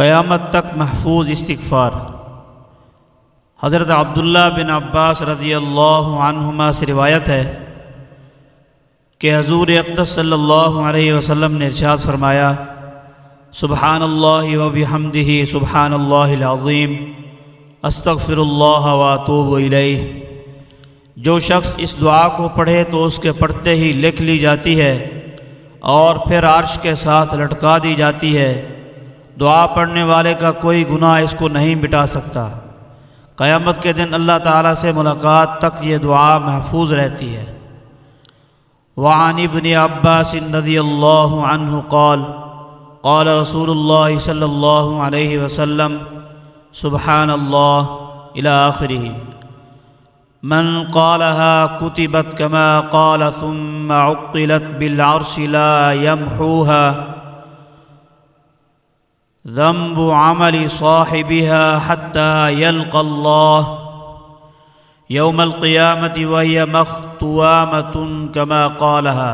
قیامت تک محفوظ استغفار۔ حضرت عبداللہ بن عباس رضی اللہ عنہما سے روایت ہے کہ حضور اقدس صلی اللہ علیہ وسلم نے ارشاد فرمایا سبحان اللہ و بحمدہ سبحان اللہ العظیم استغفر اللہ واتوب الیہ۔ جو شخص اس دعا کو پڑھے تو اس کے پڑھتے ہی لکھ لی جاتی ہے اور پھر عرش کے ساتھ لٹکا دی جاتی ہے۔ دعا پڑھنے والے کا کوئی گناہ اس کو نہیں مٹا سکتا۔ قیامت کے دن اللہ تعالیٰ سے ملاقات تک یہ دعا محفوظ رہتی ہے۔ وعن ابن عباس رضی اللہ عنہ قال قال رسول اللہ صلی اللہ علیہ وسلم سبحان اللہ الى آخره من قالها كتبت كما قال ثم عقلت بالعرش لا يمحوها ذنب عمل صاحبها حتى يلقى الله يوم القيامة وهي مختوامة كما قالها.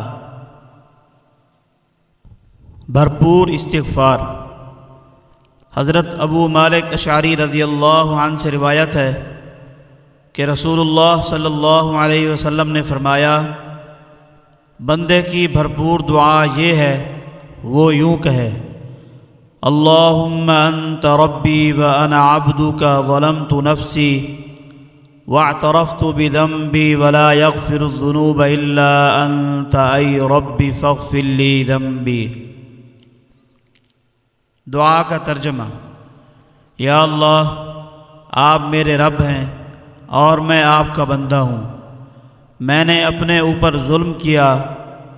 بھرپور استغفار. حضرت ابو مالک اشعری رضی اللہ عنہ سے روایت ہے کہ رسول اللہ صلی اللہ علیہ وسلم نے فرمایا، بندے کی بھرپور دعا یہ ہے، وہ یوں کہے اللهم انت ربي وانا عبدك ظلمت نفسي واعترفت بذنبي ولا يغفر الذنوب الا انت اي ربي فاغفر لي ذنبي دعا کا ترجمہ۔ یا اللہ، آپ میرے رب ہیں اور میں آپ کا بندہ ہوں۔ میں نے اپنے اوپر ظلم کیا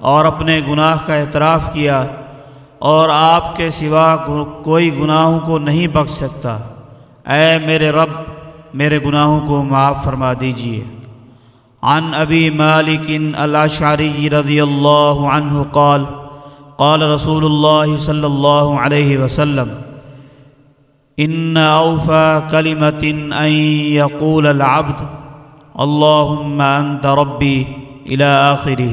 اور اپنے گناہ کا اعتراف کیا۔ اور آپ کے سوا کوئی گناہوں کو نہیں بخش سکتا۔ اے میرے رب، میرے گناہوں کو معاف فرما دیجیے عن ابی مالک الاشعری رضی اللہ عنہ قال قال رسول اللہ صلی اللہ علیہ وسلم، ان اوفا کلمت ان یقول العبد، اللہم انت ربی الى آخرہ